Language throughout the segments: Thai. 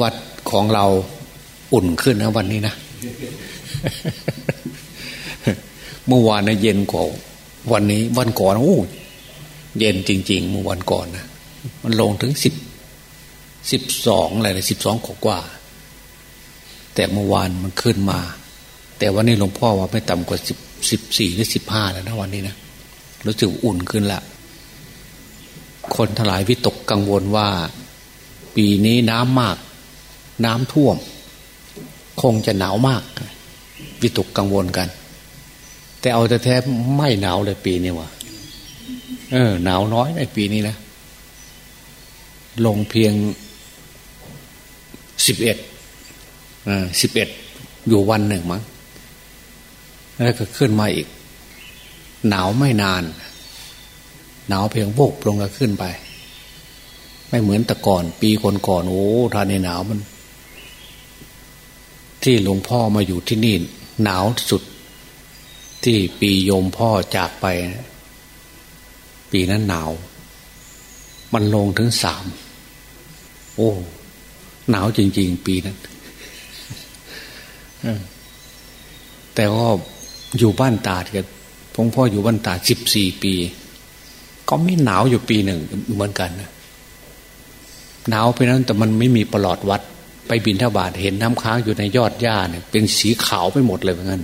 วัดของเราอุ่นขึ้นนะวันนี้นะเมื่อวานนะเย็นกว่าวันนี้ วันก่อนโอ้เย็นจริง ๆ เมื่อวันก่อนนะมันลงถึงสิบสิบสองอะไรเลยสิบสองกว่า แต่เมื่อวานมันขึ้นมา แต่วันนี้หลวงพ่อว่าไม่ต่ำกว่าสิบสิบสี่หรือสิบห้าแล้วนะวันนี้นะรู้สึกอุ่นขึ้นละคนทลายวิตกกังวลว่า ปีนี้น้ำมาก น้ำท่วม คงจะหนาวมากวิตกกังวลกัน แต่เอาแต่แท้ไม่หนาวเลยปีนี้วะเออ หนาวน้อยในปีนี้นะลงเพียงสิบเอ็ดสิบเอ็ดอยู่วันหนึ่งมั้งแล้วก็ขึ้นมาอีก หนาวไม่นาน หนาวเพียงโบกลงแล้วขึ้นไป ไม่เหมือนแต่ก่อน ปีก่อนก่อนโอ้ทานในหนาวมัน ที่หลวงพ่อมาอยู่ที่นี่หนาวสุด ที่ปีโยมพ่อจากไป ปีนั้นหนาว มันลงถึงสาม โอ้ หนาวจริง ๆ ปีนั้นแต่ก็อยู่บ้านตาดกันพงพ่ออยู่บ้านตาสิบสี่ปี ก็ไม่หนาวอยู่ปีหนึ่งเหมือนกันนะหนาวไปนั้นแต่มันไม่มีปลอดวัด ไปบินทบาทเห็นน้ำค้างอยู่ในยอดหญ้าเนี่ยเป็นสีขาวไปหมดเลยเหมือนกัน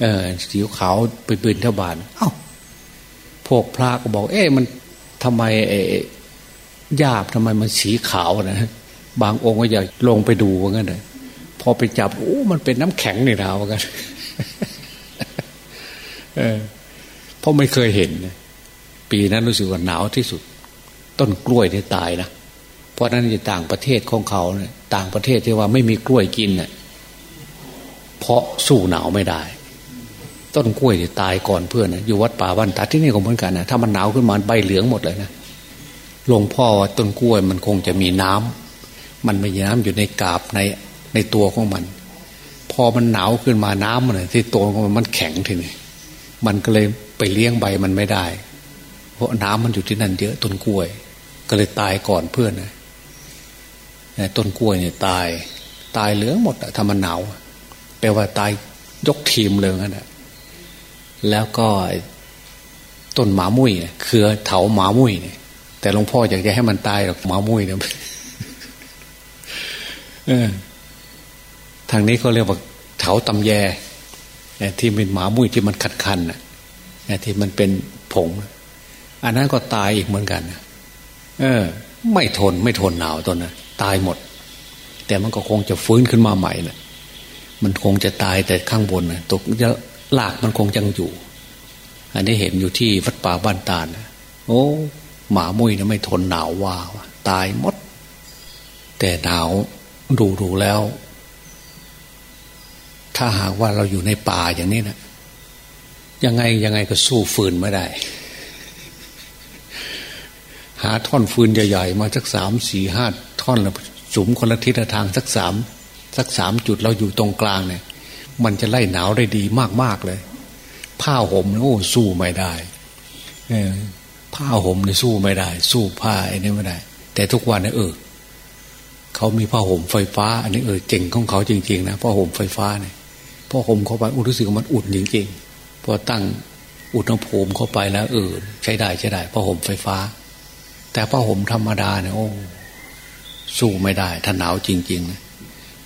เออ สีขาวไปบินทบาทเอ้าพวกพระก็บอก เอ๊ะมันทำไมเอ๊หญ้าทำไมมันสีขาวนะบางองค์ก็อยากลงไปดูว่างั้นเลยพอไปจับโอ้มันเป็นน้ำแข็งนี่นะว่ากันเออเพราะไม่เคยเห็นปีนั้นรู้สึกว่าหนาวที่สุด ต้นกล้วยนี่ตายนะเพราะนั้นในต่างประเทศของเขาเนี่ย ต่างประเทศที่ว่าไม่มีกล้วยกินเนี่ยเพราะสู้หนาวไม่ได้ ต้นกล้วยที่ตายก่อนเพื่อนนะอยู่วัดป่าวันตาที่นี่ก็เหมือนกันนะถ้ามันหนาวขึ้นมาใบเหลืองหมดเลยนะหลวงพ่อว่าต้นกล้วยมันคงจะมีน้ำมันมีน้ำอยู่ในกาบในในตัวของมัน พอมันหนาวขึ้นมาน้ำมันที่ตัวของมันมันแข็งทีนี้มันก็เลยไปเลี้ยงใบมันไม่ได้ เพราะน้ำมันอยู่ที่นั่นเยอะต้นกล้วย ก็เลยตายก่อนเพื่อนนะ ต้นกล้วยเนี่ยตาย ตายเหลืองหมดอะถ้ามันหนาวแปลว่าตายยกทีมเลยนั่นแหะแล้วก็ต้นหมามุ้ยเครือเถาหมามุ้ยเนี่ยแต่หลวงพ่ออยากจะให้มันตายหรอกหมามุ้ยเนี่ยทางนี้เขาเรียกว่าเถาตำแยที่เป็นหมามุ้ยที่มันขัดคันนะที่มันเป็นผง อันนั้นก็ตายอีกเหมือนกันเออ ไม่ทนไม่ทนหนาวตัวนั้น ตายหมด แต่มันก็คงจะฟื้นขึ้นมาใหม่แหละมันคงจะตายแต่ข้างบนนะตกจะลากมันคงยังอยู่ อันนี้เห็นอยู่ที่วัดป่าบ้านตาลนะโอ้หมามุ้ยนะไม่ทนหนาวว่าตายหมด แต่หนาวดูดูแล้ว ถ้าหากว่าเราอยู่ในป่าอย่างนี้นะยังไงยังไงก็สู้ฟืนไม่ได้ หาท่อนฟืนใหญ่ๆ มาสักสามสี่ห้าท่อนแล้วสุมคนละทิศทางสักสามสักสามจุดเราอยู่ตรงกลางเนี่ย มันจะไล่หนาวได้ดีมากๆเลย ผ้าห่มโอ้สู้ไม่ได้ผ้าห่มเนี่ยสู้ไม่ได้ สู้ผ้าไอ้นี่ไม่ได้ แต่ทุกวันเนี่ยเออเขามีผ้าห่มไฟฟ้า อันนี้เออเจ๋งของเขาจริงๆนะผ้าห่มไฟฟ้าเนี่ยผ้าห่มเข้าไปอุรู้สึกมันอุ่นจริงๆพอตั้งอุณหภูมิเข้าไปแล้วเออใช้ได้ใช้ได้ผ้าห่มไฟฟ้า แต่ผ้าห่มธรรมดาเนี่ยโอ้สู้ไม่ได้ ถ้าหนาวจริงๆนะ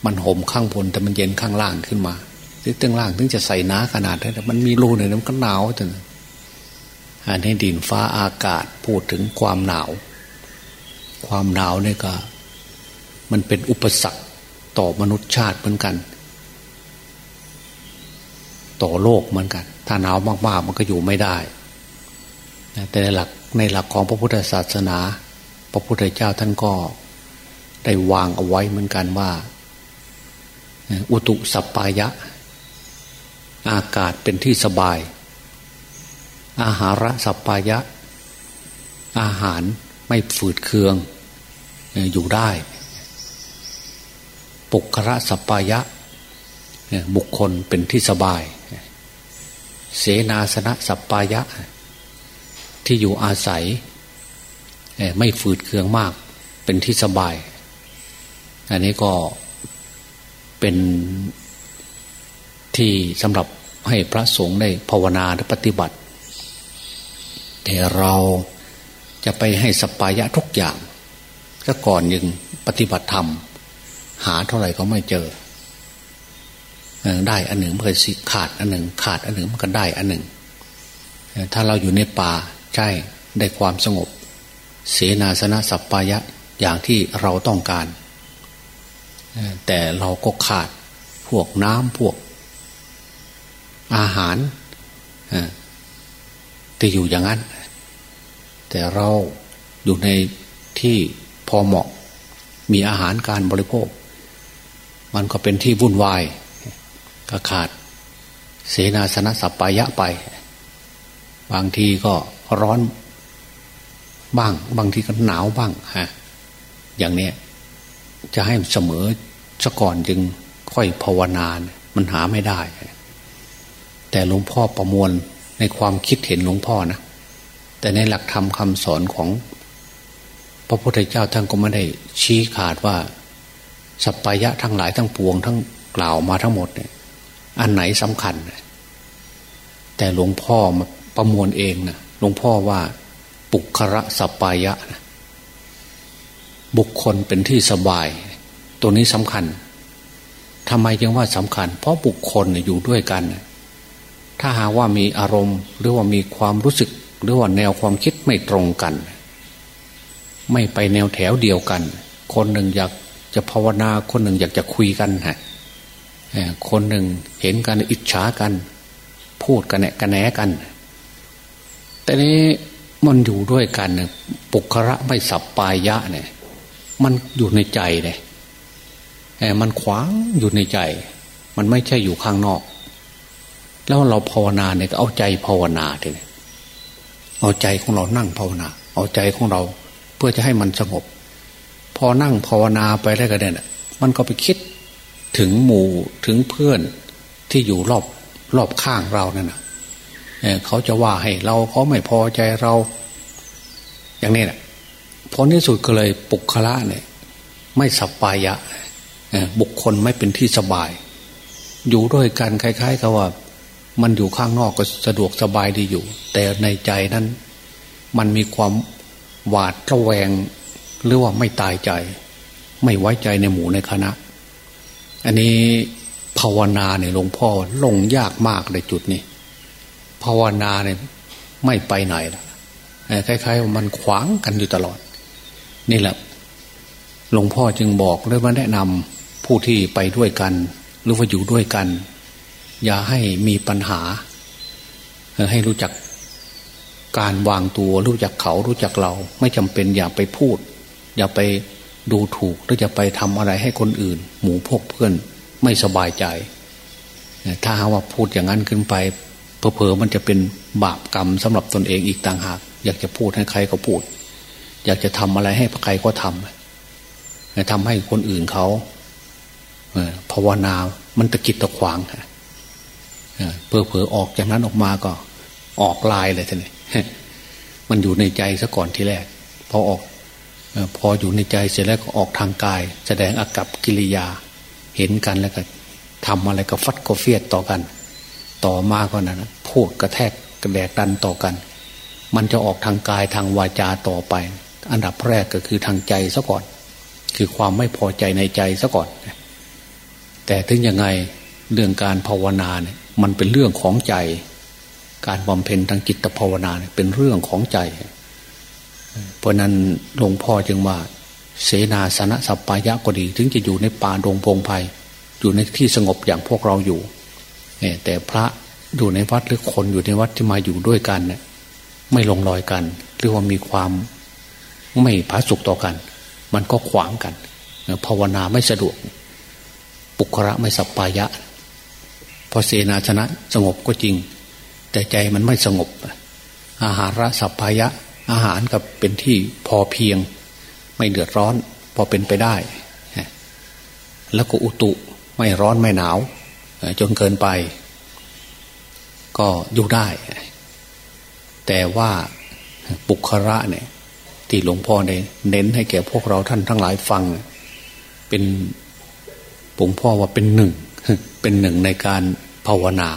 มันห่มข้างบนแต่มันเย็นข้างล่างขึ้นมาหรือตั้งล่างถึงจะใส่น้าขนาดนั้นแต่มันมีรูหน่อยมันก็หนาวจนอันนี้ดินฟ้าอากาศพูดถึงความหนาว ความหนาวเนี่ยก็ มันเป็นอุปสรรคต่อมนุษยชาติเหมือนกัน ต่อโลกเหมือนกัน ถ้าหนาวมากๆมันก็อยู่ไม่ได้แต่ในหลัก ในหลักของพระพุทธศาสนา พระพุทธเจ้าท่านก็ได้วางเอาไว้เหมือนกันว่า อุตุสัปปายะ อากาศเป็นที่สบาย อาหารสัปปายะ อาหารไม่ฝืดเคือง อยู่ได้ ปุคระสัปายะ บุคคลเป็นที่สบาย เสนาสนะสัปปายะ ที่อยู่อาศัย ไม่ฝืดเคืองมากเป็นที่สบาย อันนี้ก็เป็นที่สำหรับให้พระสงฆ์ได้ภาวนาและปฏิบัติ แต่เราจะไปให้สปายะทุกอย่างก็ก่อนยังปฏิบัติธรรม หาเท่าไหร่ก็ไม่เจอ ได้อันหนึ่งมันก็ขาดอันหนึ่ง ขาดอันหนึ่งมันก็ได้อันหนึ่ง ถ้าเราอยู่ในป่า ใช่ได้ความสงบ เสนาสนะสัปปายะอย่างที่เราต้องการ แต่เราก็ขาดพวกน้ำพวก อาหารแต่อยู่อย่างนั้น แต่เราอยู่ในที่พอเหมาะ มีอาหารการบริโภค มันก็เป็นที่วุ่นวาย ก็ขาด เสนาสนะสัปปายะไป บางทีก็ ร้อนบ้าง บางทีก็หนาวบ้างฮะอย่างเนี้ยจะให้เสมอซะก่อนจึงค่อยภาวนามันหาไม่ได้ แต่หลวงพ่อประมวลในความคิดเห็นหลวงพ่อนะแต่ในหลักธรรมคำสอนของ พระพุทธเจ้าท่านก็ไม่ได้ชี้ขาดว่าสัพพยะทั้งหลายทั้งปวงทั้งกล่าวมาทั้งหมดเนี่ยอันไหนสำคัญ แต่หลวงพ่อมาประมวลเองนะ หลวงพ่อว่า ปุคระสปายะนะบุคคลเป็นที่สบาย ตัวนี้สำคัญทำไมจึงว่าสำคัญ เพราะบุคคลอยู่ด้วยกัน ถ้าหาว่ามีอารมณ์ หรือว่ามีความรู้สึก หรือว่าแนวความคิดไม่ตรงกัน ไม่ไปแนวแถวเดียวกัน คนหนึ่งอยากจะภาวนาคนหนึ่งอยากจะคุยกันฮะคนหนึ่งเห็นกันอิจฉากัน พูดกันแหนกันแหนกัน แต่นี้มันอยู่ด้วยกันเนี่ยปุคระไม่สับปายะเนี่ย มันอยู่ในใจเลยมันขวางอยู่ในใจ มันไม่ใช่อยู่ข้างนอก แล้วเราภาวนาเนี่ยก็เอาใจภาวนาเลยเอาใจของเรานั่งภาวนา เอาใจของเรา เพื่อจะให้มันสงบ พอนั่งภาวนาไปได้ก็เนี่ยมันก็ไปคิดถึงหมู่ถึงเพื่อนที่อยู่รอบรอบข้างเรานั่นนะ เขาจะว่าให้เราเขาไม่พอใจเรา อย่างนี้แหละผลที่สุดก็เลยปุกคละเนี่ยไม่สัปปายะบุคคลไม่เป็นที่สบาย อยู่ด้วยกันคล้าย ๆกับว่า มันอยู่ข้างนอกก็สะดวกสบายดีอยู่ แต่ในใจนั้น มันมีความหวาดระแวงหรือว่าไม่ตายใจ ไม่ไว้ใจในหมู่ในคณะ อันนี้ภาวนาเนี่ยหลวงพ่อลงยากมากในจุดนี้ ภาวนาเนี่ยไม่ไปไหนละคล้ายๆว่ามันขวางกันอยู่ตลอด นี่แหละหลวงพ่อจึงบอกเลยว่าแนะนำผู้ที่ไปด้วยกัน หรือว่าอยู่ด้วยกัน อย่าให้มีปัญหา ให้รู้จักการวางตัวรู้จักเขารู้จักเรา ไม่จำเป็นอย่าไปพูด อย่าไปดูถูกหรือจะไปทำอะไรให้คนอื่น หมู่พวกเพื่อนไม่สบายใจ ถ้าว่าพูดอย่างนั้นขึ้นไป เพอๆมันจะเป็นบาปกรรมสำหรับตนเองอีกต่างหาก อยากจะพูดให้ใครก็พูด อยากจะทำอะไรให้ใครก็ทำทำให้คนอื่นเขาภาวนา มันตะกิดตะขวางเพอเพอออกจากนั้นออกมาก็ออกลายเลยท่านนี่มันอยู่ในใจซะก่อนทีแรก พอออกพออยู่ในใจเสร็จแล้วก็ออกทางกาย แสดงอากับกิริยา เห็นกันแล้วก็ทำอะไรก็ฟัดก็เฟียดต่อกัน ต่อมาก็นั้นพูดกระแทกกระแดกดันต่อกัน มันจะออกทางกายทางวาจาต่อไป อันดับแรกก็คือทางใจซะก่อน คือความไม่พอใจในใจซะก่อน แต่ถึงยังไงเรื่องการภาวนาเนี่ยมันเป็นเรื่องของใจ การบำเพ็ญทางจิตภาวนาเนี่ยเป็นเรื่องของใจ เพราะนั้นหลวงพ่อจึงว่า เสนาสนะสัปปายะก็ดี ถึงจะอยู่ในป่าดงพงไพ่อยู่ในที่สงบอย่างพวกเราอยู่ แต่พระอยู่ในวัดหรือคนอยู่ในวัดที่มาอยู่ด้วยกันเนี่ยไม่ลงรอยกัน หรือว่ามีความไม่ผาสุกต่อกัน มันก็ขวางกันภาวนาไม่สะดวก ปุคระไม่สัปปายะพอเสนาชนะสงบก็จริง แต่ใจมันไม่สงบ อาหารระสัปปายะ อาหารกับเป็นที่พอเพียง ไม่เดือดร้อน พอเป็นไปได้ แล้วก็อุตุไม่ร้อนไม่หนาว จนเกินไป ก็อยู่ได้ แต่ว่าปุคระเนี่ย ที่หลวงพ่อเนี่ยเน้นให้แก่พวกเราท่านทั้งหลายฟัง เป็นผมพ่อว่าเป็นหนึ่ง เป็นหนึ่งในการภาวนา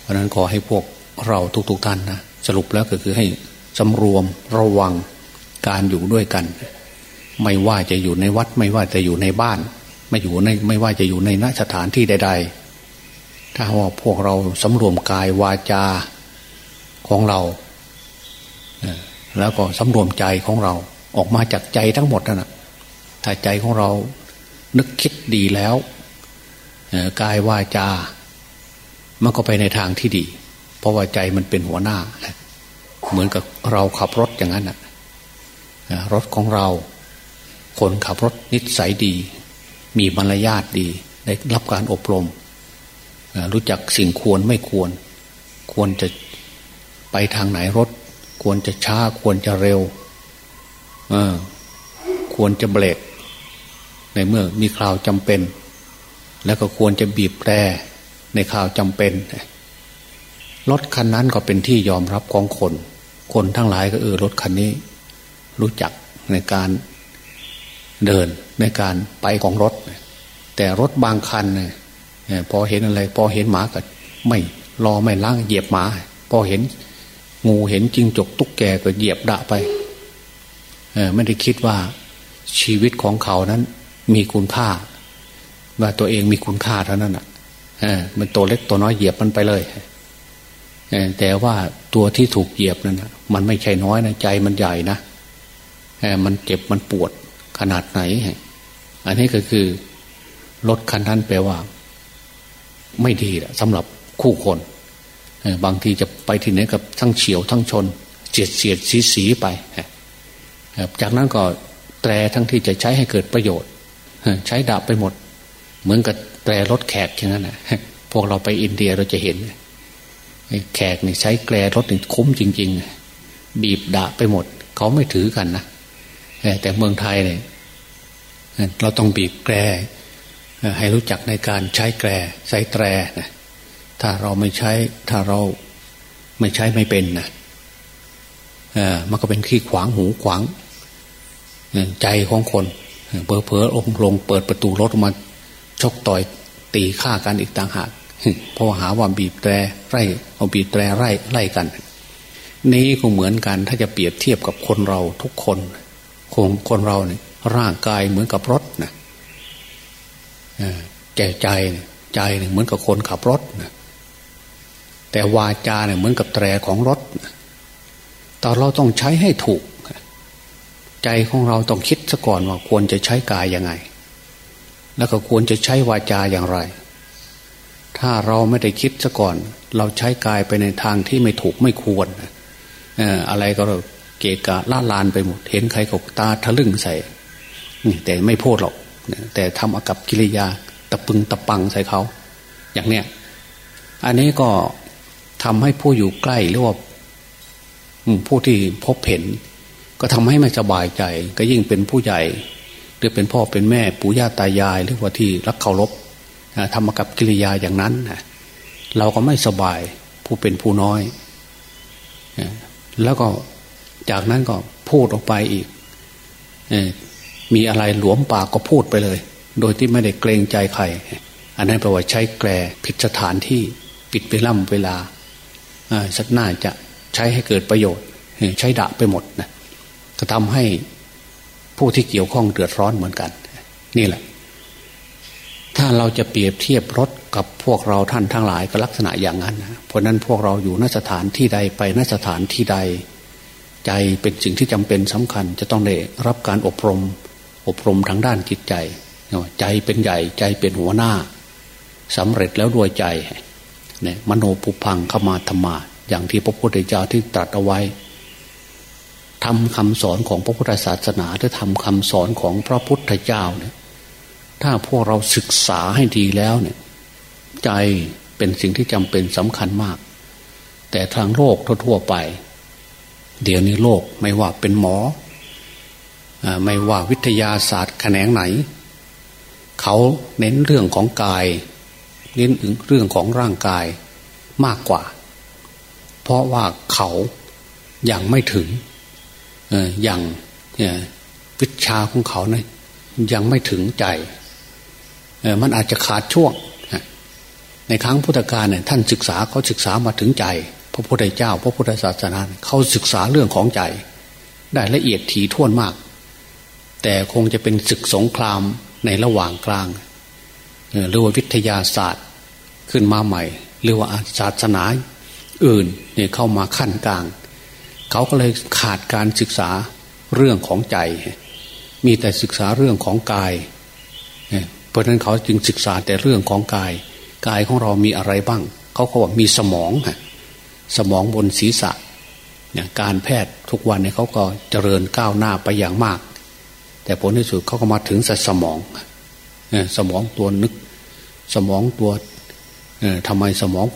เพราะนั้นขอให้พวกเราทุกๆทท่านนะสรุปแล้วก็คือให้สำรวมระวังการอยู่ด้วยกัน ไม่ว่าจะอยู่ในวัด ไม่ว่าจะอยู่ในบ้าน ไม่อยู่ในไม่ว่าจะอยู่ในนสถานที่ใด ๆ ถ้าว่าพวกเราสำรวมกายวาจาของเรา แล้วก็สำรวมใจของเราออกมาจากใจทั้งหมดนั่นแหะถ้าใจของเรานึกคิดดีแล้วกายวาจา มันก็ไปในทางที่ดี เพราะว่าใจมันเป็นหัวหน้า เหมือนกับเราขับรถอย่างนั้นนะรถของเรา คนขับรถนิสัยดี มีมารยาทดี ได้รับการอบรม รู้จักสิ่งควรไม่ควร ควรจะไปทางไหนรถ ควรจะช้าควรจะเร็วควรจะเบรกในเมื่อมีคราวจำเป็น แล้วก็ควรจะบีบแตรในข่าวจำเป็นรถคันนั้นก็เป็นที่ยอมรับของคน คนทั้งหลายก็เออรถคันนี้ รู้จักในการเดินในการไปของรถ แต่รถบางคันเนี่ย พอเห็นอะไร พอเห็นหมาก็ไม่รอไม่ล้างเหยียบหมา พอเห็นงูเห็นจิงจกตุ๊กแกก็เหยียบด่าไปไม่ได้คิดว่าชีวิตของเขานั้นมีคุณค่า ว่าตัวเองมีคุณค่าเท่านั้นอะมันตัวเล็กตัวน้อยเหยียบมันไปเลยแต่ว่าตัวที่ถูกเหยียบนั้นมันไม่ใช่น้อยนะใจมันใหญ่นะมันเจ็บมันปวดขนาดไหน อันนี้ก็คือรถคันนั้นแปลว่า ไม่ดีแหละสำหรับคู่คนบางทีจะไปที่ไหนกับทั้งเฉียวทั้งชนเจียดเสียดสีสีไปจากนั้นก็แตรทั้งที่จะใช้ให้เกิดประโยชน์ใช้ดาบไปหมด เหมือนกับแตรรถแขกอย่างนั้นนะพวกเราไปอินเดียเราจะเห็นแขกนี่ใช้แกรรถนี่คุ้มจริง ๆ บีบดาบไปหมด เขาไม่ถือกันนะแต่เมืองไทยเนี่ยเราต้องบีบแกร ให้รู้จักในการใช้แกรใช้แตรนะถ้าเราไม่ใช้ถ้าเราไม่ใช้ไม่เป็นนะมันก็เป็นขี้ขวางหูขวางใจของคนเพอเพอองลงเปิดประตูรถมาชกต่อยตีฆ่ากันอีกต่างหากเพราะหาว่าบีบแตรไร่เอาบีบแตรไร่ไล่กัน นี้ก็เหมือนกันถ้าจะเปรียบเทียบกับคนเราทุกคนคงคนเราเนี่ยร่างกายเหมือนกับรถนะ แก่ใจใจเหมือนกับคนขับรถนะแต่วาจาเนี่ยเหมือนกับแตรของรถแต่เราต้องใช้ให้ถูก ใจของเราต้องคิดซะก่อนว่าควรจะใช้กายยังไง แล้วก็ควรจะใช้วาจาอย่างไร ถ้าเราไม่ได้คิดซะก่อน เราใช้กายไปในทางที่ไม่ถูกไม่ควรอะไรก็เกะกะล่าลานไปหมด เห็นใครกตาทะลึ่งใส่แต่ไม่พูดหรอก แต่ทำอากับกิริยาตะปึงตะปังใส่เขา อย่างเนี้ยอันนี้ก็ทำให้ผู้อยู่ใกล้หรือว่าผู้ที่พบเห็น ก็ทำให้ไม่สบายใจ ก็ยิ่งเป็นผู้ใหญ่ หรือเป็นพ่อเป็นแม่ปู่ย่าตายาย หรือว่าที่รักเคารพทำกับกิริยาอย่างนั้นเราก็ไม่สบายผู้เป็นผู้น้อยแล้วก็จากนั้นก็พูดออกไปอีก มีอะไรหลวมปากก็พูดไปเลย โดยที่ไม่ได้เกรงใจใคร อันนั้นแปลว่าใช้แกรผิดสถานที่ปิดไปล่ำเวลาสักหน้าจะใช้ให้เกิดประโยชน์ ใช้ด่าไปหมดนะก็ทำให้ผู้ที่เกี่ยวข้องเดือดร้อนเหมือนกัน นี่แหละ ถ้าเราจะเปรียบเทียบรถกับพวกเราท่านทั้งหลายก็ลักษณะอย่างนั้นนะเพราะนั้นพวกเราอยู่นสถานที่ใดไปนสถานที่ใด ใจเป็นสิ่งที่จำเป็นสำคัญ จะต้องได้รับการอบรม อบรมทางด้านจิตใจ ใจเป็นใหญ่ใจเป็นหัวหน้าสำเร็จแล้วด้วยใจเนี่ยมโนปุพังเข้ามาธรรมา อย่างที่พระพุทธเจ้าที่ตรัสเอาไว้ทำคำสอนของพระพุทธศาสนาหรือทำคำสอนของพระพุทธเจ้าเนี่ยถ้าพวกเราศึกษาให้ดีแล้วเนี่ย ใจเป็นสิ่งที่จำเป็นสำคัญมาก แต่ทางโลกทั่วไป เดี๋ยวนี้โลกไม่ว่าเป็นหมอ ไม่ว่าวิทยาศาสตร์แขนงไหน เขาเน้นเรื่องของกาย เน้นเรื่องของร่างกายมากกว่า เพราะว่าเขายัางไม่ถึงอย่างวิชาของเขาเนะยังไม่ถึงใจ มันอาจจะขาดช่วง ในครั้งพุทธกาลเนี่ยท่านศึกษาเขาศึกษามาถึงใจ พระพุทธเจ้า พระพุทธศาสนาเขาศึกษาเรื่องของใจ ได้ละเอียดถี่ถ้วนมาก แต่คงจะเป็นศึกสงครามในระหว่างกลางหรือว่าวิทยาศาสตร์ขึ้นมาใหม่ หรือว่าศาสนาอื่นเนี่ยเข้ามาขั้นกลาง เขาก็เลยขาดการศึกษาเรื่องของใจ มีแต่ศึกษาเรื่องของกาย เพราะฉะนั้นเขาจึงศึกษาแต่เรื่องของกาย กายของเรามีอะไรบ้าง เขาเขาบอกมีสมองสมองบนศีรษะเนี่ยการแพทย์ทุกวันเนี่ยเขาก็เจริญก้าวหน้าไปอย่างมาก แต่ผลที่สุดเขาก็มาถึงสมองสมองตัวนึก สมองตัวทำไมสมอง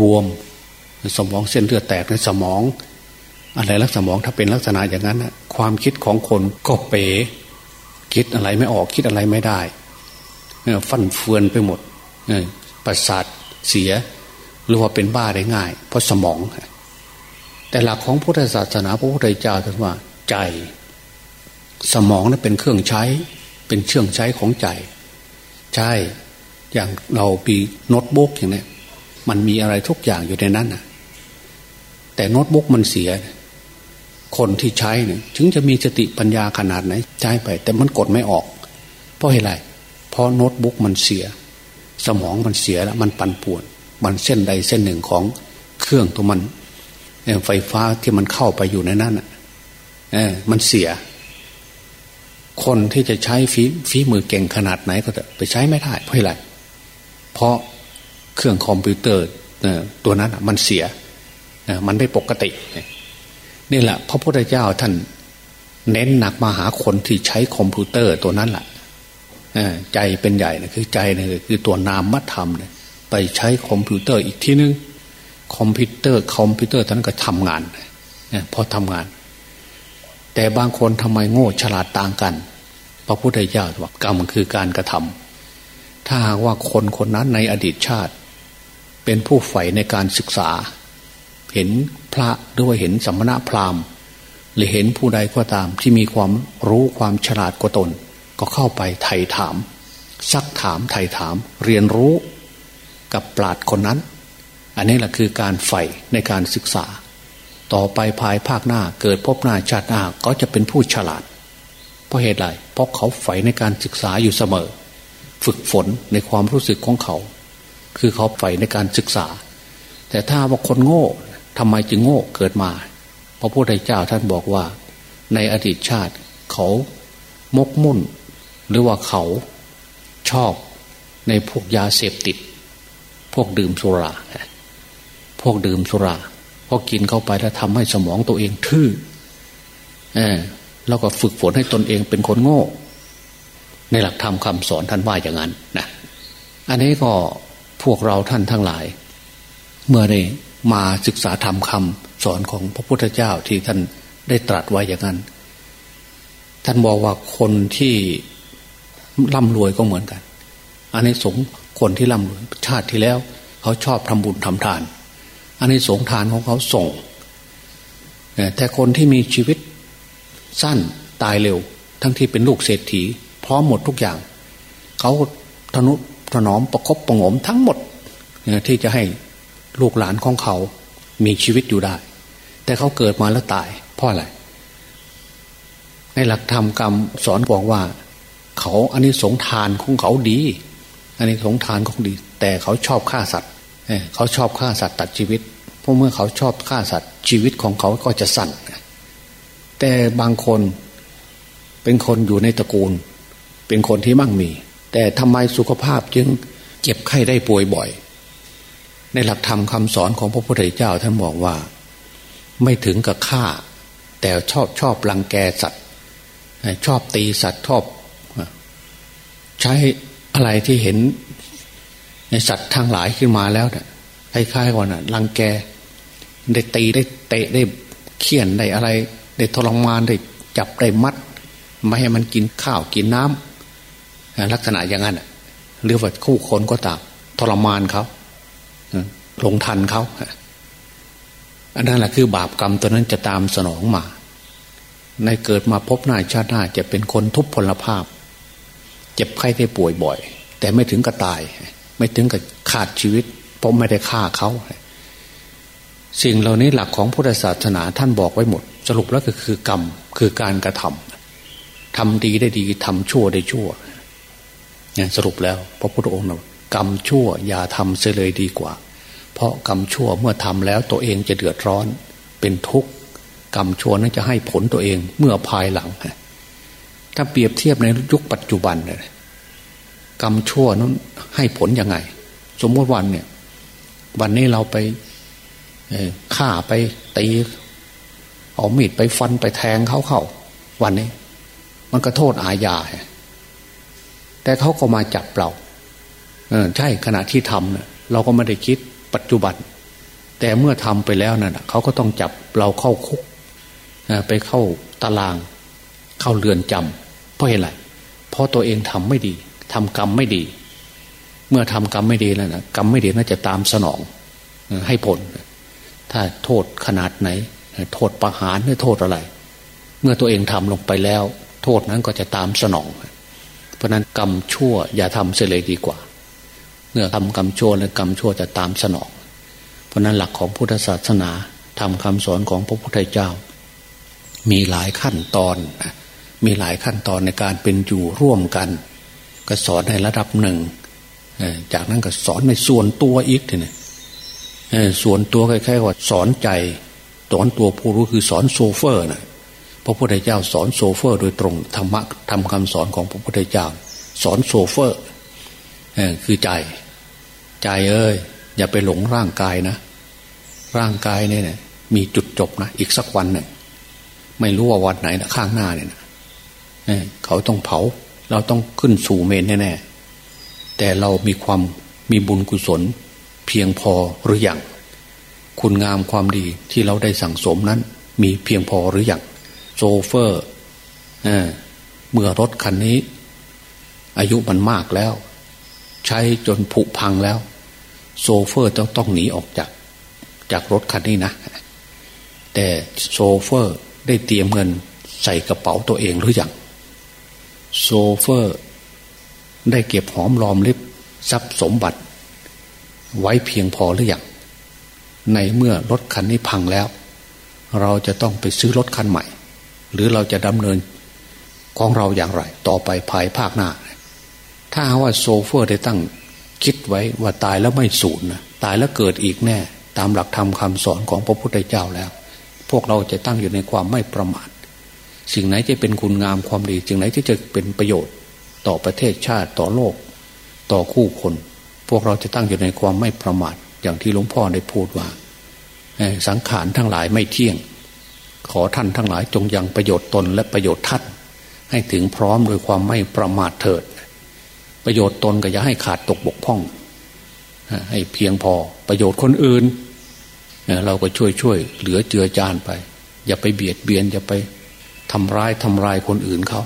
บวม สมองเส้นเลือดแตกในสมอง อะไรละสมองถ้าเป็นลักษณะอย่างนั้นความคิดของคนก็เป๋คิดอะไรไม่ออกคิดอะไรไม่ได้ฟั่นเฟือนไปหมดประสาทเสียหรือว่าเป็นบ้าได้ง่าย เพราะสมอง แต่หลักของพุทธศาสนาพระพุทธเจ้าท่านว่าใจ สมองนั้นเป็นเครื่องใช้ เป็นเครื่องใช้ของใจ ใช่ อย่างเราปีโน้ตบุ๊กอย่างนี้มันมีอะไรทุกอย่างอยู่ในนั้นนะแต่โน้ตบุ๊กมันเสีย คนที่ใช้เนี่ยถึงจะมีสติปัญญาขนาดไหนใช้ไป แต่มันกดไม่ออก เพราะอะไรเพราะโน้ตบุ๊กมันเสีย สมองมันเสียแล้วมันปั่นป่วน มันเส้นใดเส้นหนึ่งของเครื่องตัวมันไฟฟ้าที่มันเข้าไปอยู่ในนั้นอะมันเสีย คนที่จะใช้ฝีฝีมือเก่งขนาดไหนก็จะไปใช้ไม่ได้เพราะอะไรเพราะเครื่องคอมพิวเตอร์ตัวนั้นมันเสียมันไม่ปกตินี่แหละพระพุทธเจ้าท่านเน้นหนักมาหาคนที่ใช้คอมพิวเตอร์ตัวนั้นแหละใจเป็นใหญ่นะคือใจเนี่ยคือตัวนามธรรมเนี่ยไปใช้คอมพิวเตอร์อีกทีนึงคอมพิวเตอร์คอมพิวเตอร์ท่านก็ทำงานพอทำงาน แต่บางคนทำไมโง่ฉลาดต่างกัน พระพุทธเจ้าบอก กรรมคือการกระทำถ้าหากว่าคนคนนั้นในอดีตชาติ เป็นผู้ใฝ่ในการศึกษา เห็นพระด้วยเห็นสมณะพราหมณ์หรือเห็นผู้ใดก็ตามที่มีความรู้ความฉลาดกว่าตน ก็เข้าไปไถ่ถาม ซักถามไถ่ถาม เรียนรู้กับปราดคนนั้น อันนี้แหละคือการใฝ่ในการศึกษา ต่อไปภายภาคหน้าเกิดพบหน้าชาติหน้าก็จะเป็นผู้ฉลาด เพราะเหตุไรเพราะเขาใฝ่ในการศึกษาอยู่เสมอ ฝึกฝนในความรู้สึกของเขา คือเขาใฝ่ในการศึกษา แต่ถ้าว่าคนโง่ทำไมจึงโง่เกิดมา พระพุทธเจ้าท่านบอกว่า ในอดีตชาติเขามกมุ่น หรือว่าเขาชอบในพวกยาเสพติด พวกดื่มสุรา พวกดื่มสุราพอกินเข้าไปแล้วทำให้สมองตัวเองทื่อเออ แล้วก็ฝึกฝนให้ตนเองเป็นคนโง่ ในหลักธรรมคาสอนท่านว่าอย่างนั้นนะอันนี้ก็พวกเราท่านทั้งหลาย เมื่อได้มาศึกษาธรรมคำสอนของพระพุทธเจ้าที่ท่านได้ตรัสไว้อย่างนั้น ท่านบอกว่าคนที่ร่ำรวยก็เหมือนกัน อันนี้สงคนที่ร่ำรวยชาติที่แล้ว เขาชอบทำบุญทำทาน อันนี้สงทานของเขาส่ง แต่คนที่มีชีวิต สั้นตายเร็ว ทั้งที่เป็นลูกเศรษฐี พร้อมหมดทุกอย่าง เขาทนุถนอมประครบประงมทั้งหมดที่จะให้ลูกหลานของเขามีชีวิตอยู่ได้ แต่เขาเกิดมาแล้วตาย เพราะอะไร ในหลักธรรมกรรมสอนบอกว่า เขาอันนี้สงทานของเขาดี อันนี้สงทานของดี แต่เขาชอบฆ่าสัตว์เขาชอบฆ่าสัตว์ตัดชีวิต เพราะเมื่อเขาชอบฆ่าสัตว์ชีวิตของเขาก็จะสั่น แต่บางคนเป็นคนอยู่ในตระกูล เป็นคนที่มั่งมี แต่ทำไมสุขภาพจึงเจ็บไข้ได้ป่วยบ่อย ในหลักธรรมคำสอนของพระพุทธเจ้าท่านบอกว่า ไม่ถึงกับฆ่า แต่ชอบชอบรังแกสัตว์ ชอบตีสัตว์ชอบ ใช้อะไรที่เห็นในสัตว์ทั้งหลายขึ้นมาแล้วเนี่ยคล้ายๆก่อนน่ะรังแกได้ตีได้เตะได้เคี่ยนได้อะไร ได้ทรมานได้จับได้มัด ไม่ให้มันกินข้าวกินน้ำลักษณะอย่างนั้นหรือว่าคู่คนก็ตามทรมานเขาลงทันเขาอันนั้นแหละคือบาปกรรมตัวนั้นจะตามสนองมา ในเกิดมาพบหน้าชาติหน้าจะเป็นคนทุพพลภาพ เจ็บไข้ได้ป่วยบ่อย แต่ไม่ถึงกับตาย ไม่ถึงกับขาดชีวิต เพราะไม่ได้ฆ่าเขา สิ่งเหล่านี้หลักของพุทธศาสนาท่านบอกไว้หมด สรุปแล้วก็คือกรรมคือการกระทำทำดีได้ดีทำชั่วได้ชั่วเนี่ยสรุปแล้ว พระพุทธองค์กรรมชั่วอย่าทำเสียเลยดีกว่า เพราะกรรมชั่วเมื่อทำแล้วตัวเองจะเดือดร้อน เป็นทุกข์กรรมชั่วนั้นจะให้ผลตัวเองเมื่อภายหลังถ้าเปรียบเทียบในยุคปัจจุบันเนี่ยกรรมชั่วนั้นให้ผลยังไง สมมติวันเนี่ย วันนี้เราไปฆ่าไปตี เอามีดไปฟันไปแทงเขาเข้า วันนี้ มันก็โทษอาญาแต่เขาก็มาจับเราเออใช่ขณะที่ทำเนะเราก็ไม่ได้คิดปัจจุบัน แต่เมื่อทำไปแล้วนั่นเขาก็ต้องจับเราเข้าคุกไปเข้าตาราง เข้าเรือนจำเพราะอะไรเพราะตัวเองทำไม่ดีทำกรรมไม่ดี เมื่อทำกรรมไม่ดีแล้วนะกรรมไม่ดีน่าจะตามสนองให้ผล ถ้าโทษขนาดไหน โทษประหารหรือโทษอะไร เมื่อตัวเองทำลงไปแล้ว โทษนั้นก็จะตามสนอง เพราะนั้นกรรมชั่ว อย่าทำเสียเลยดีกว่า เมื่อทำกรรมชั่วแล้วกรรมชั่วจะตามสนอง เพราะนั้นหลักของพุทธศาสนาธรรมคำสอนของพระพุทธเจ้า มีหลายขั้นตอน มีหลายขั้นตอนในการเป็นอยู่ร่วมกัน ก็สอนในระดับหนึ่ง จากนั้นก็สอนในส่วนตัวอีกทีนี่ส่วนตัวคล้ายๆว่าสอนใจ สอนตัวผู้รู้คือสอนโชเฟอร์นะพระพุทธเจ้าสอนโชเฟอร์ โดยตรงธรรมะธรรมคำสอนของพระพุทธเจ้า สอนโชเฟอร์คือใจ ใจเอ้ยอย่าไปหลงร่างกายนะ ร่างกายเนี่ยมีจุดจบนะอีกสักวันหนึ่งไม่รู้ว่าวัดไหนนะข้างหน้าเนี่ยนะเขาต้องเผา เราต้องขึ้นสู่เมนแน่ๆแต่เรามีความมีบุญกุศล เพียงพอหรืออยัง คุณงามความดีที่เราได้สั่งสมนั้น มีเพียงพอหรืออยังโซเฟอร์เเมื่อรถคันนี้ อายุมันมากแล้ว ใช้จนผุพังแล้ว โซเฟอร์ต้องต้องหนีออกจาก จากรถคันนี้นะ แต่โซเฟอร์ได้เตรียมเงินใส่กระเป๋าตัวเองหรืออยังโซเฟอร์ ได้เก็บหอมรอมริบทรัพย์สมบัติ ไว้เพียงพอหรืออยัง ในเมื่อรถคันนี้พังแล้ว เราจะต้องไปซื้อรถคันใหม่ หรือเราจะดำเนินของเราอย่างไร ต่อไปภายภาคหน้า ถ้าว่าโซเฟอร์ได้ตั้งคิดไว้ว่าตายแล้วไม่สูญนะตายแล้วเกิดอีกแน่ ตามหลักธรรมคาสอนของพระพุทธเจ้าแล้ว พวกเราจะตั้งอยู่ในความไม่ประมาทสิ่งไหนจะเป็นคุณงามความดีสิ่งไหนที่จะเป็นประโยชน์ต่อประเทศชาติต่อโลก ต่อคู่คน พวกเราจะตั้งอยู่ในความไม่ประมาท อย่างที่หลวงพ่อได้พูดว่า สังขารทั้งหลายไม่เที่ยง ขอท่านทั้งหลายจงยังประโยชน์ตนและประโยชน์ท่านให้ถึงพร้อมโดยความไม่ประมาทเถิด ประโยชน์ตนก็อย่าให้ขาดตกบกพร่อง ให้เพียงพอประโยชน์คนอื่น เราก็ช่วยช่วยเหลือเจือจานไป อย่าไปเบียดเบียน อย่าไปทำร้ายทำลายคนอื่นเขา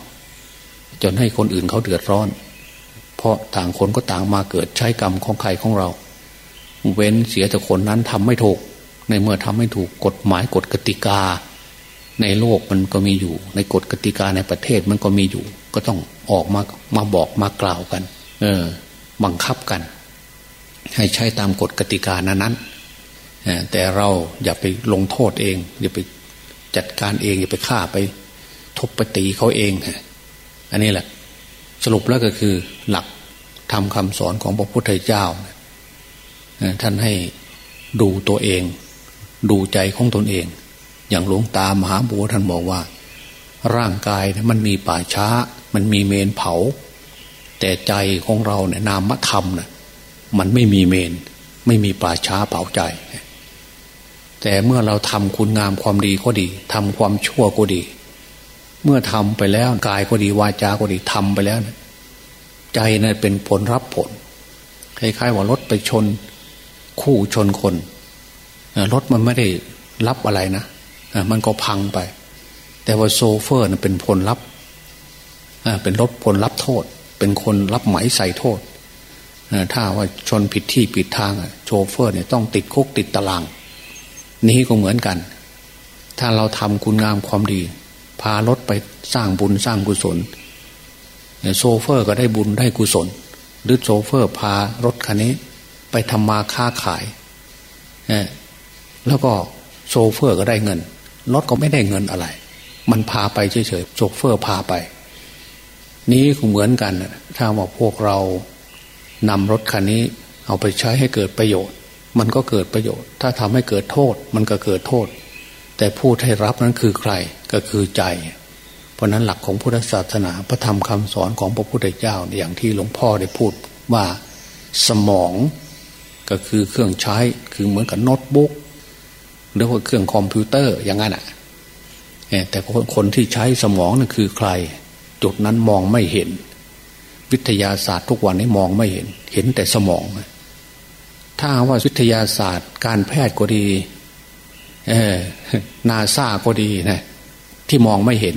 จนให้คนอื่นเขาเดือดร้อน เพราะต่างคนก็ต่างมาเกิดใช้กรรมของใครของเรา เว้นเสียแต่คนนั้นทำไม่ถูก ในเมื่อทำไม่ถูกกฎหมายกฎกติกา ในโลกมันก็มีอยู่ ในกฎกติกาในประเทศมันก็มีอยู่ ก็ต้องออกมามาบอกมากล่าวกัน เออ บังคับกัน ให้ใช้ตามกฎกติกานั้นนั้นแต่เราอย่าไปลงโทษเอง อย่าไปจัดการเอง อย่าไปฆ่าไปทุบไปตีเขาเองอันนี้แหละ สรุปแล้วก็คือหลักทำคำสอนของพระพุทธเจ้า ท่านให้ดูตัวเอง ดูใจของตนเอง อย่างหลวงตามหาบัวท่านบอกว่า ร่างกายมันมีป่าช้า มันมีเมนเผา แต่ใจของเราเนี่ยนามธรรมเนี่ยมันไม่มีเมน ไม่มีป่าช้าเผาใจ แต่เมื่อเราทำคุณงามความดีก็ดีทำความชั่วก็ดี เมื่อทำไปแล้วกายก็ดีวาจาก็ดีทำไปแล้ว ใจนะ่ะเป็นผลรับผลคล้ายๆว่ารถไปชน คู่ชนคนรถมันไม่ได้รับอะไรนะมันก็พังไป แต่ว่าโซเฟอร์เป็นผลรับเป็นรถผลรับโทษ เป็นคนรับไหมใส่โทษถ้าว่าชนผิดที่ผิดทางโชเฟอร์เนี่ยต้องติดคุกติดตาราง นี้ก็เหมือนกัน ถ้าเราทำคุณงามความดี พารถไปสร้างบุญสร้างกุศลโชเฟอร์ก็ได้บุญได้กุศล หรือโชเฟอร์พารถคันนี้ ไปทำมาค้าขายแล้วก็โชเฟอร์ก็ได้เงินรถก็ไม่ได้เงินอะไร มันพาไปเฉยๆโชเฟอร์พาไป นี้ก็เหมือนกัน ถ้าว่าพวกเรานำรถคันนี้ เอาไปใช้ให้เกิดประโยชน์ มันก็เกิดประโยชน์ ถ้าทำให้เกิดโทษ มันก็เกิดโทษ แต่ผู้ให้รับนั้นคือใครก็คือใจ เพราะนั้นหลักของพุทธศาสนาพระธรรมคำสอนของพระพุทธเจ้าอย่างที่หลวงพ่อได้พูดว่าสมอง ก็คือเครื่องใช้คือเหมือนกับโน้ตบุ๊กหรือว่าเครื่องคอมพิวเตอร์อย่างนั้นอะแต่คนที่ใช้สมองนั่นคือใคร จุดนั้นมองไม่เห็น วิทยาศาสตร์ทุกวันนี้มองไม่เห็น เห็นแต่สมอง ถ้าว่าวิทยาศาสตร์การแพทย์ก็ดีนาซาก็ดีนะที่มองไม่เห็น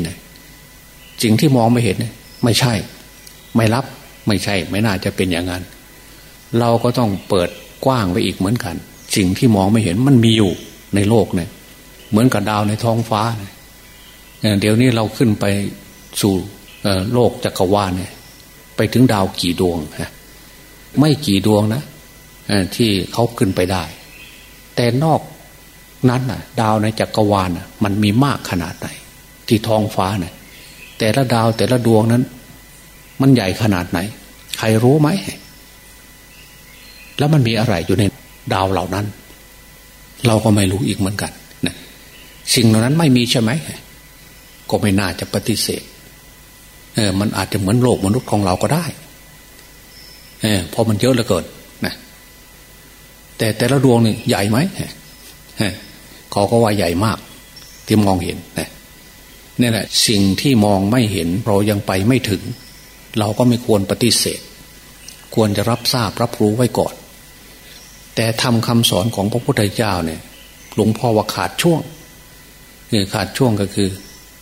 จริงที่มองไม่เห็นไม่ใช่ ไม่รับไม่ใช่ ไม่น่าจะเป็นอย่างนั้น เราก็ต้องเปิด กว้างไปอีกเหมือนกัน สิ่งที่มองไม่เห็นมันมีอยู่ในโลกเนี่ยเหมือนกับดาวในท้องฟ้าเนี่ยเดี๋ยวนี้เราขึ้นไปสู่โลกจักรวาลเนี่ย ไปถึงดาวกี่ดวงฮะไม่กี่ดวงนะที่เขาขึ้นไปได้ แต่นอกนั้นน่ะ ดาวในจักรวาลน่ะ มันมีมากขนาดไหน ที่ท้องฟ้าเนี่ยแต่ละดาวแต่ละดวงนั้น มันใหญ่ขนาดไหน ใครรู้ไหม แล้วมันมีอะไรอยู่ในดาวเหล่านั้น เราก็ไม่รู้อีกเหมือนกันนะสิ่งเหล่านั้นไม่มีใช่ไหมก็ไม่น่าจะปฏิเสธเออ มันอาจจะเหมือนโลกมนุษย์ของเราก็ได้ เออพอมันเยอะเหลือเกินนะแต่แต่ละดวงนี่ใหญ่ไหมเขาก็ว่าใหญ่มาก ที่มองเห็นนะนี่แหละ สิ่งที่มองไม่เห็น เรายังไปไม่ถึง เราก็ไม่ควรปฏิเสธ ควรจะรับทราบรับรู้ไว้ก่อน แต่ทำคำสอนของพระพุทธเจ้าเนี่ย หลวงพ่อว่าขาดช่วงคือขาดช่วงก็คือ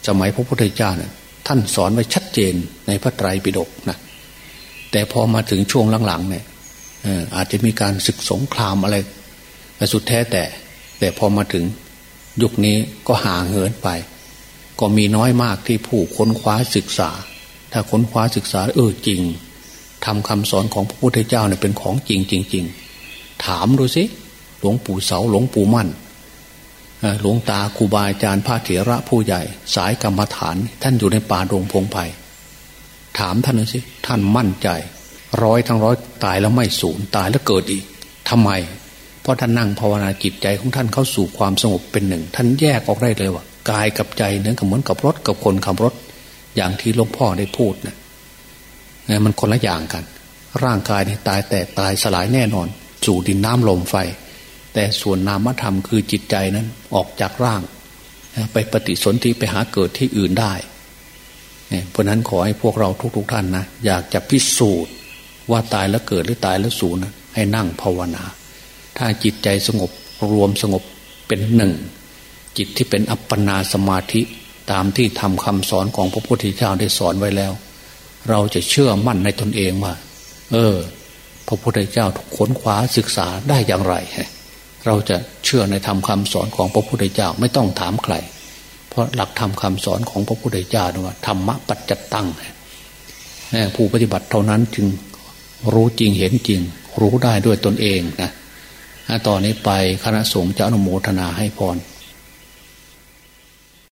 สมัยพระพุทธเจ้าเนี่ย ท่านสอนไว้ชัดเจนในพระไตรปิฎกนะแต่พอมาถึงช่วงหลังๆเนี่ยอาจจะมีการศึกสงครามอะไรแต่สุดแท้แต่ แต่พอมาถึงยุคนี้ก็ห่างเหินไป ก็มีน้อยมากที่ผู้ค้นคว้าศึกษา ถ้าค้นคว้าศึกษาเออจริงทำคำสอนของพระพุทธเจ้าเนี่ยเป็นของจริงจริงๆ ถามดูสิหลวงปู่เสาหลวงปู่มั่นหลวงตาครูบาอาจารย์พระเถระผู้ใหญ่ สายกรรมฐาน ท่านอยู่ในป่าดงพงไพ่ถามท่านดูสิท่านมั่นใจ ร้อยทั้งร้อยตายแล้วไม่สูญตายแล้วเกิดอีกทำไม เพราะท่านนั่งภาวนาจิตใจของท่านเข้าสู่ความสงบเป็นหนึ่ง ท่านแยกออกได้เลยว่ากายกับใจเนี่ยก็เหมือนกับรถกับคนขับรถ อย่างที่หลวงพ่อได้พูดนะมันคนละอย่างกัน ร่างกายเนี่ยตายแต่ตายสลายแน่นอน สู่ดินน้ำลมไฟ แต่ส่วนนามธรรมคือจิตใจนั้นออกจากร่าง ไปปฏิสนธิไปหาเกิดที่อื่นได้เพราะนั้นขอให้พวกเราทุกๆทท่านนะอยากจะพิสูจน์ว่าตายแล้วเกิดหรือตายแล้วสูญนะให้นั่งภาวนา ถ้าจิตใจสงบรวมสงบเป็นหนึ่ง จิตที่เป็นอัปปนาสมาธิตามที่ทำคำสอนของพระพุทธเจ้าได้สอนไว้แล้ว เราจะเชื่อมั่นในตนเองว่า เออ พระพุทธเจ้าถูกค้นคว้าศึกษาได้อย่างไร เราจะเชื่อในธรรมคาสอนของพระพุทธเจ้าไม่ต้องถามใคร เพราะหลักธรรมคาสอนของพระพุทธเจ้าว่าธรรมะปัจจตังผู้ปฏิบัติเท่านั้นจึงรู้จริงเห็นจริง รู้ได้ด้วยตนเองนะต่อนนี้ไปคณะสงฆ์จะอนุโมทนาให้พร